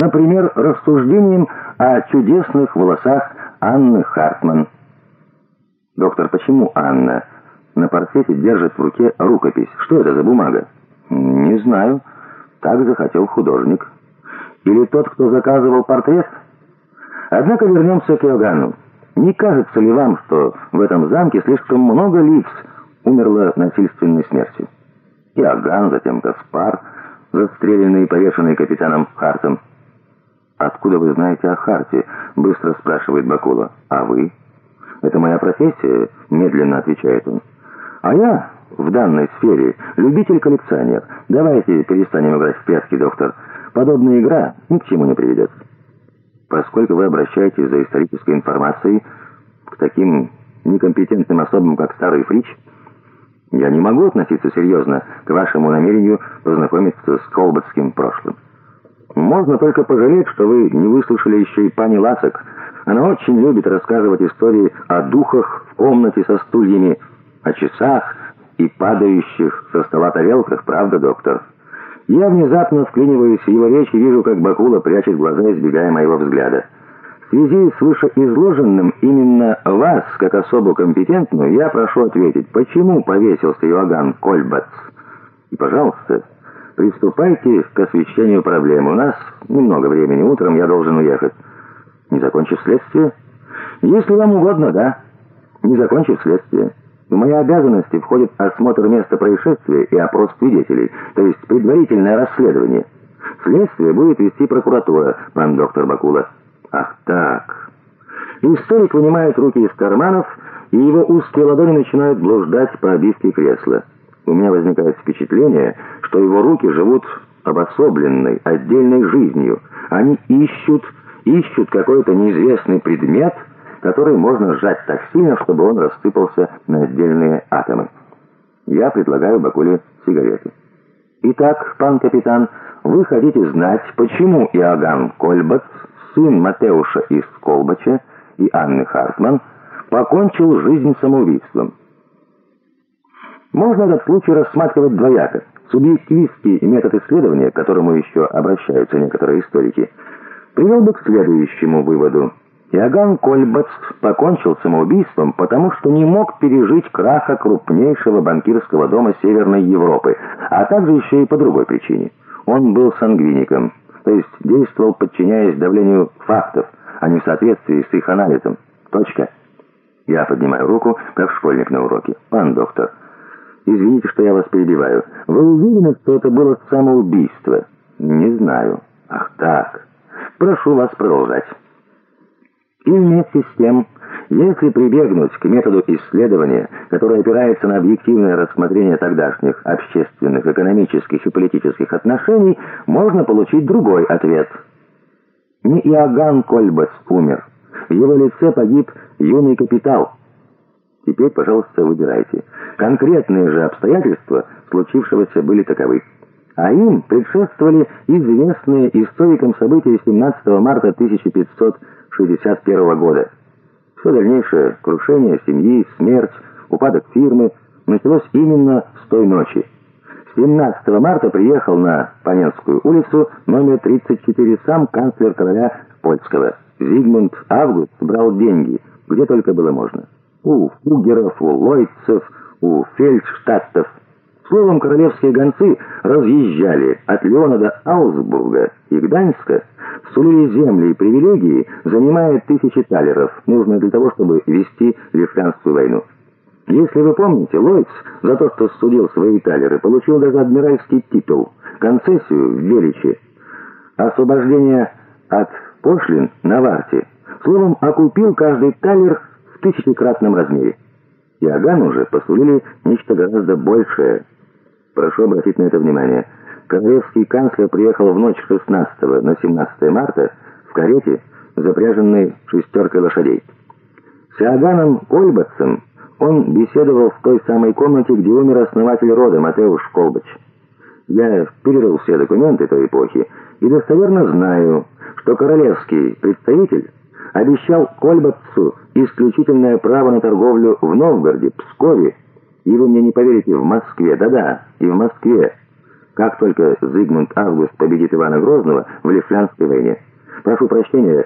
Например, рассуждением о чудесных волосах Анны Хартман. Доктор, почему Анна на портрете держит в руке рукопись? Что это за бумага? Не знаю. Так захотел художник. Или тот, кто заказывал портрет? Однако вернемся к Иоганну. Не кажется ли вам, что в этом замке слишком много лиц умерло насильственной смертью? Иоганн, затем Гаспар, застреленный и повешенный капитаном Хартом. «Откуда вы знаете о Харте?» — быстро спрашивает Бакула. «А вы?» «Это моя профессия», — медленно отвечает он. «А я в данной сфере любитель-коллекционер. Давайте перестанем играть в прятки, доктор. Подобная игра ни к чему не приведет». «Поскольку вы обращаетесь за исторической информацией к таким некомпетентным особам, как Старый Фрич, я не могу относиться серьезно к вашему намерению познакомиться с колбатским прошлым». Можно только пожалеть, что вы не выслушали еще и пани Ласок. Она очень любит рассказывать истории о духах в комнате со стульями, о часах и падающих со стола тарелках, правда, доктор? Я внезапно вклиниваюсь в его речь и вижу, как Бакула прячет глаза, избегая моего взгляда. В связи с вышеизложенным именно вас, как особо компетентную, я прошу ответить, почему повесился Иоганн Кольбац? И, пожалуйста, Приступайте к освещению проблемы. У нас немного времени. Утром я должен уехать. Не закончив следствие? Если вам угодно, да. Не закончив следствие. В мои обязанности входит осмотр места происшествия и опрос свидетелей, то есть предварительное расследование. Следствие будет вести прокуратура, пан доктор Бакула. Ах так. Историк вынимает руки из карманов, и его узкие ладони начинают блуждать по обивке кресла. У меня возникает впечатление, что его руки живут обособленной, отдельной жизнью. Они ищут, ищут какой-то неизвестный предмет, который можно сжать так сильно, чтобы он рассыпался на отдельные атомы. Я предлагаю Бакуле сигареты. Итак, пан капитан, вы хотите знать, почему Иоганн Кольбац, сын Матеуша из Колбача и Анны Хартман, покончил жизнь самоубийством. Можно этот случай рассматривать двояко. Субъективистский метод исследования, к которому еще обращаются некоторые историки, привел бы к следующему выводу. Иоганн Кольбац покончил самоубийством, потому что не мог пережить краха крупнейшего банкирского дома Северной Европы, а также еще и по другой причине. Он был сангвиником, то есть действовал, подчиняясь давлению фактов, а не в соответствии с их анализом. Точка. Я поднимаю руку, как школьник на уроке. «Пан доктор». Извините, что я вас перебиваю. Вы уверены, что это было самоубийство? Не знаю. Ах так. Прошу вас продолжать. И вместе с тем, если прибегнуть к методу исследования, который опирается на объективное рассмотрение тогдашних общественных, экономических и политических отношений, можно получить другой ответ. Не Иоганн Кольбас умер. В его лице погиб юный капитал – Теперь, пожалуйста, выбирайте. Конкретные же обстоятельства случившегося были таковы. А им предшествовали известные историкам события 17 марта 1561 года. Все дальнейшее крушение семьи, смерть, упадок фирмы началось именно с той ночи. 17 марта приехал на Паненскую улицу номер 34 сам канцлер короля польского. Зигмунд Август брал деньги, где только было можно у Фугеров, у Лойцев, у Фельдштадтов. Словом, королевские гонцы разъезжали от Леона до Аусбурга и Гданьска, сулили земли и привилегии, занимая тысячи талеров, нужные для того, чтобы вести Лифлянскую войну. Если вы помните, Лойц за то, что судил свои талеры, получил даже адмиральский титул, концессию в Величи, освобождение от пошлин на Варте. Словом, окупил каждый талер в тысячекратном размере. Иоганну уже посулили нечто гораздо большее. Прошу обратить на это внимание. Королевский канцлер приехал в ночь 16 на 17 марта в карете, запряженной шестеркой лошадей. С Иоганном Кольбатцем он беседовал в той самой комнате, где умер основатель рода Матеуш Колбач. Я перерыл все документы той эпохи и достоверно знаю, что королевский представитель обещал Кольбатцу исключительное право на торговлю в Новгороде, Пскове, и вы мне не поверите, в Москве, да-да, и в Москве. как только Зигмунд Август победит Ивана Грозного в Лифлянской войне. Прошу прощения,